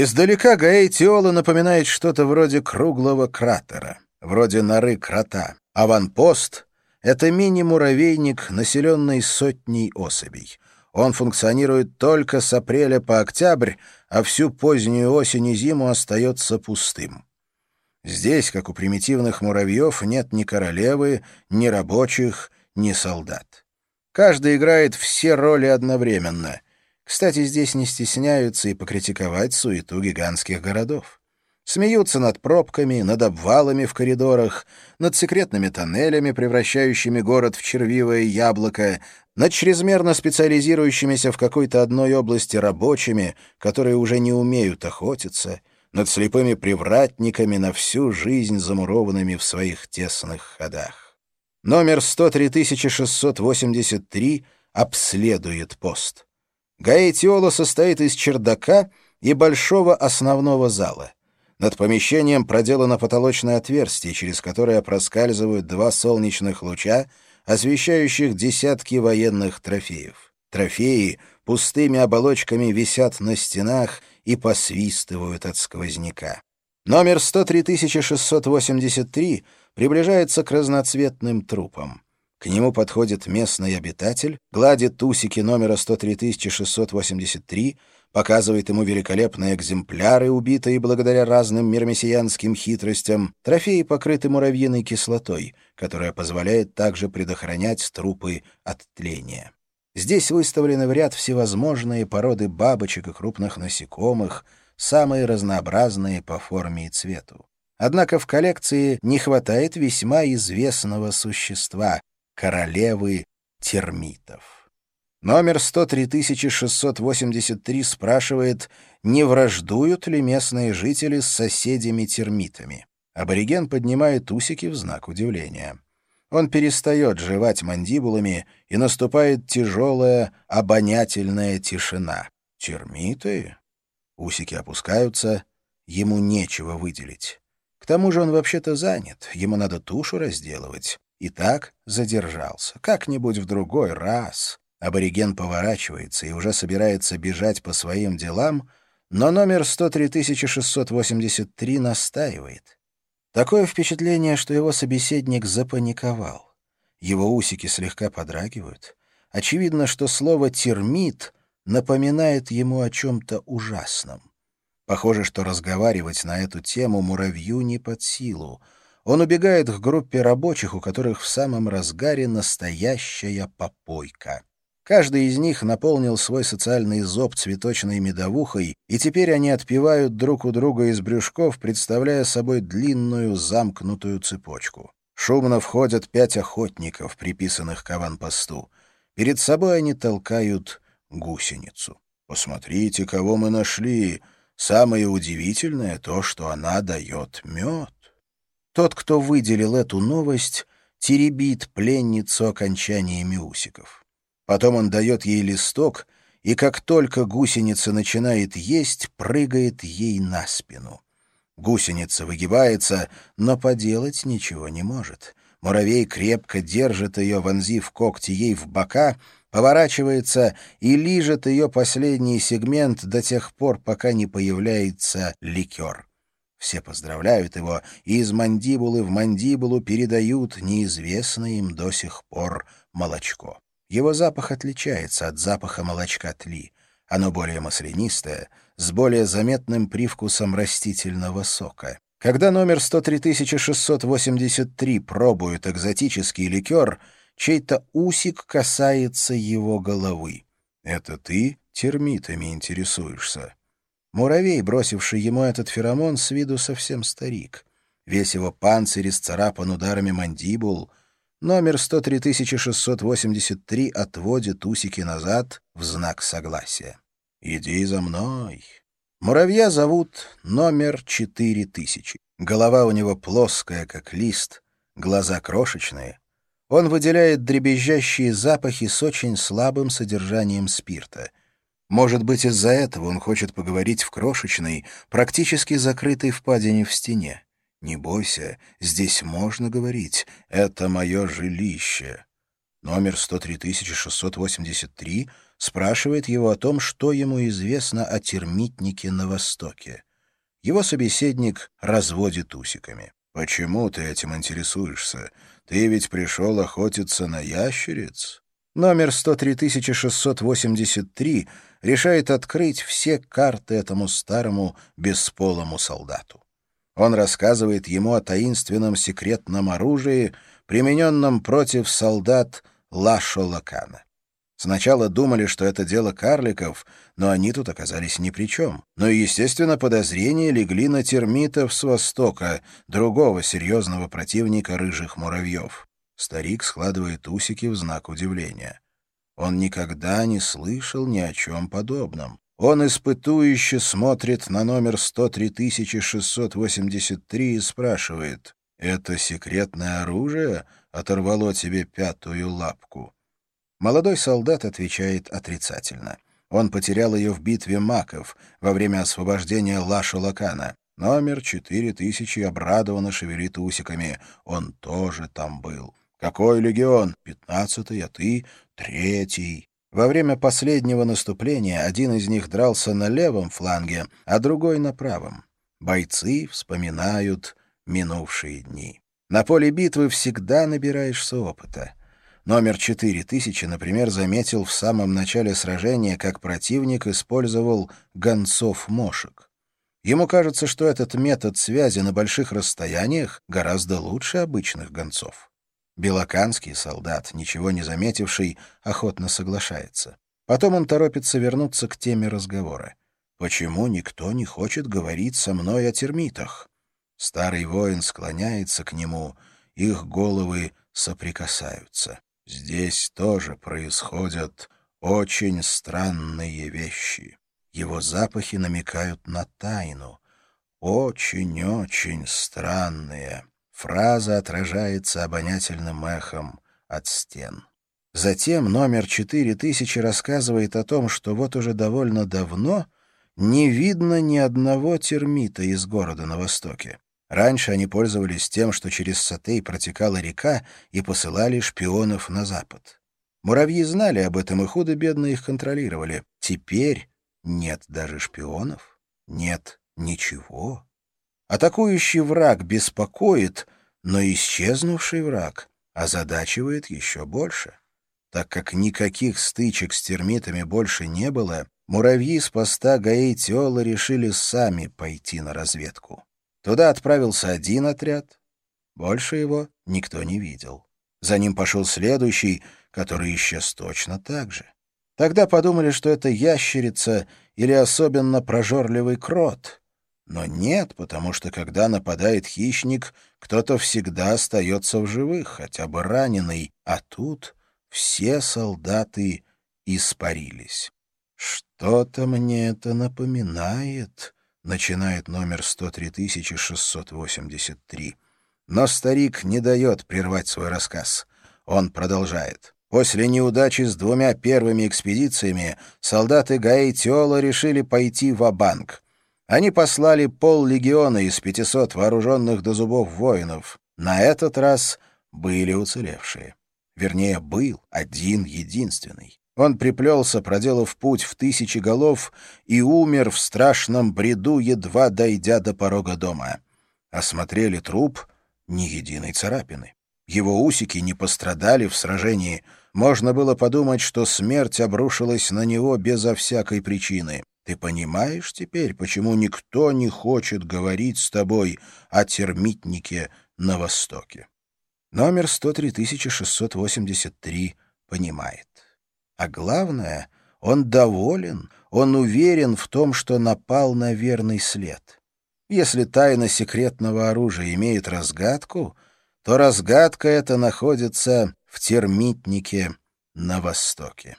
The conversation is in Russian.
Издалека Гаэтиола напоминает что-то вроде круглого кратера, вроде норы крота. Аванпост — это мини-муравейник, населенный сотней особей. Он функционирует только с апреля по октябрь, а всю позднюю осень и зиму остается пустым. Здесь, как у примитивных муравьев, нет ни королевы, ни рабочих, ни солдат. Каждый играет все роли одновременно. Кстати, здесь не стесняются и покритиковать суету гигантских городов. Смеются над пробками, над обвалами в коридорах, над секретными тоннелями, превращающими город в червивое яблоко, над чрезмерно специализирующимися в какой-то одной области рабочими, которые уже не умеют охотиться, над слепыми привратниками на всю жизнь замурованными в своих тесных ходах. Номер 103683 обследует пост. Гаэтиола состоит из чердака и большого основного зала. Над помещением проделано потолочное отверстие, через которое проскальзывают два солнечных луча, освещающих десятки военных трофеев. Трофеи пустыми оболочками висят на стенах и посвистывают от сквозняка. Номер 103683 приближается к разноцветным трупам. К нему подходит местный обитатель, гладит усики номера 103683, показывает ему великолепные экземпляры, убитые благодаря разным мирмесиянским хитростям. Трофеи покрыты муравьиной кислотой, которая позволяет также предохранять трупы от тления. Здесь выставлены в ряд всевозможные породы бабочек и крупных насекомых, самые разнообразные по форме и цвету. Однако в коллекции не хватает весьма известного существа — королевы термитов. Номер 103683 спрашивает, не враждуют ли местные жители с соседями-термитами. Абориген поднимает усики в знак удивления. Он перестает жевать мандибулами, и наступает тяжелая, обонятельная тишина. Термиты? Усики опускаются, ему нечего выделить. К тому же он вообще-то занят, ему надо тушу разделывать. И так задержался. Как-нибудь в другой раз. Абориген поворачивается и уже собирается бежать по своим делам, но номер 103683 настаивает. Такое впечатление, что его собеседник запаниковал. Его усики слегка подрагивают. Очевидно, что слово «термит» напоминает ему о чем-то ужасном. Похоже, что разговаривать на эту тему муравью не под силу. Он убегает к группе рабочих, у которых в самом разгаре настоящая попойка. Каждый из них наполнил свой социальный зоб цветочной медовухой, и теперь они отпивают друг у друга из брюшков, представляя собой длинную замкнутую цепочку. Шумно входят пять охотников, приписанных к аванпосту. Перед собой они толкают гусеницу. «Посмотрите, кого мы нашли! Самое удивительное то, что она дает мед». Тот, кто выделил эту новость, теребит пленницу окончаниями усиков. Потом он дает ей листок, и как только гусеница начинает есть, прыгает ей на спину. Гусеница выгибается, но поделать ничего не может. Муравей крепко держит ее, вонзив когти ей в бока, поворачивается и лижет ее последний сегмент до тех пор, пока не появляется ликер. Все поздравляют его, и из мандибулы в мандибулу передают неизвестное им до сих пор молочко. Его запах отличается от запаха молочка тли. Оно более маслянистое, с более заметным привкусом растительного сока. Когда номер 103683 пробует экзотический ликер, чей-то усик касается его головы. «Это ты термитами интересуешься?» Муравей, бросивший ему этот феромон, с виду совсем старик. Весь его панцирь исцарапан ударами мандибул — Номер 103683 отводит усики назад в знак согласия. «Иди за мной». Муравья зовут номер 4000. Голова у него плоская, как лист, глаза крошечные. Он выделяет дребезжащие запахи с очень слабым содержанием спирта. Может быть, из-за этого он хочет поговорить в крошечной, практически закрытой впадине в стене. Не бойся, здесь можно говорить. Это мое жилище. Номер 103683 спрашивает его о том, что ему известно о термитнике на Востоке. Его собеседник разводит усиками. «Почему ты этим интересуешься? Ты ведь пришел охотиться на ящериц?» Номер 103683 решает открыть все карты этому старому бесполому солдату. Он рассказывает ему о таинственном секретном оружии, примененном против солдат Лашо Лакана. Сначала думали, что это дело карликов, но они тут оказались ни при чем. Но, естественно, подозрения легли на термитов с востока, другого серьезного противника рыжих муравьев. Старик складывает усики в знак удивления. Он никогда не слышал ни о чем подобном. Он испытующе смотрит на номер 103683 и спрашивает, «Это секретное оружие оторвало тебе пятую лапку?» Молодой солдат отвечает отрицательно. Он потерял ее в битве маков во время освобождения Лаша-Лакана. Номер 4000 обрадованно шевелит усиками. Он тоже там был. «Какой легион? Пятнадцатый, а ты? Третий». Во время последнего наступления один из них дрался на левом фланге, а другой — на правом. Бойцы вспоминают минувшие дни. На поле битвы всегда набираешься опыта. Номер 4000, например, заметил в самом начале сражения, как противник использовал гонцов-мошек. Ему кажется, что этот метод связи на больших расстояниях гораздо лучше обычных гонцов. Белоканский солдат, ничего не заметивший, охотно соглашается. Потом он торопится вернуться к теме разговора. «Почему никто не хочет говорить со мной о термитах?» Старый воин склоняется к нему, их головы соприкасаются. Здесь тоже происходят очень странные вещи. Его запахи намекают на тайну. Очень-очень странные. Фраза отражается обонятельным эхом от стен. Затем номер 4000 рассказывает о том, что вот уже довольно давно не видно ни одного термита из города на востоке. Раньше они пользовались тем, что через Сатей протекала река и посылали шпионов на запад. Муравьи знали об этом и худо-бедно их контролировали. Теперь нет даже шпионов, нет ничего. Атакующий враг беспокоит, но исчезнувший враг озадачивает еще больше. Так как никаких стычек с термитами больше не было, муравьи с поста Гаэтиола решили сами пойти на разведку. Туда отправился один отряд. Больше его никто не видел. За ним пошел следующий, который исчез точно так же. Тогда подумали, что это ящерица или особенно прожорливый крот. Но нет, потому что когда нападает хищник, кто-то всегда остается в живых, хотя бы раненый, а тут все солдаты испарились. Что-то мне это напоминает, начинает номер 103683. Но старик не дает прервать свой рассказ. Он продолжает. После неудачи с двумя первыми экспедициями солдаты Гаэтиола решили пойти в банк Они послали пол-легиона из 500 вооруженных до зубов воинов. На этот раз были уцелевшие. Вернее, был один единственный. Он приплелся, проделав путь в тысячи голов, и умер в страшном бреду, едва дойдя до порога дома. Осмотрели труп — ни единой царапины. Его усики не пострадали в сражении. Можно было подумать, что смерть обрушилась на него безо всякой причины. Ты понимаешь теперь, почему никто не хочет говорить с тобой о термитнике на Востоке? Номер 103683 понимает. А главное, он доволен, он уверен в том, что напал на верный след. Если тайна секретного оружия имеет разгадку, то разгадка эта находится в термитнике на Востоке.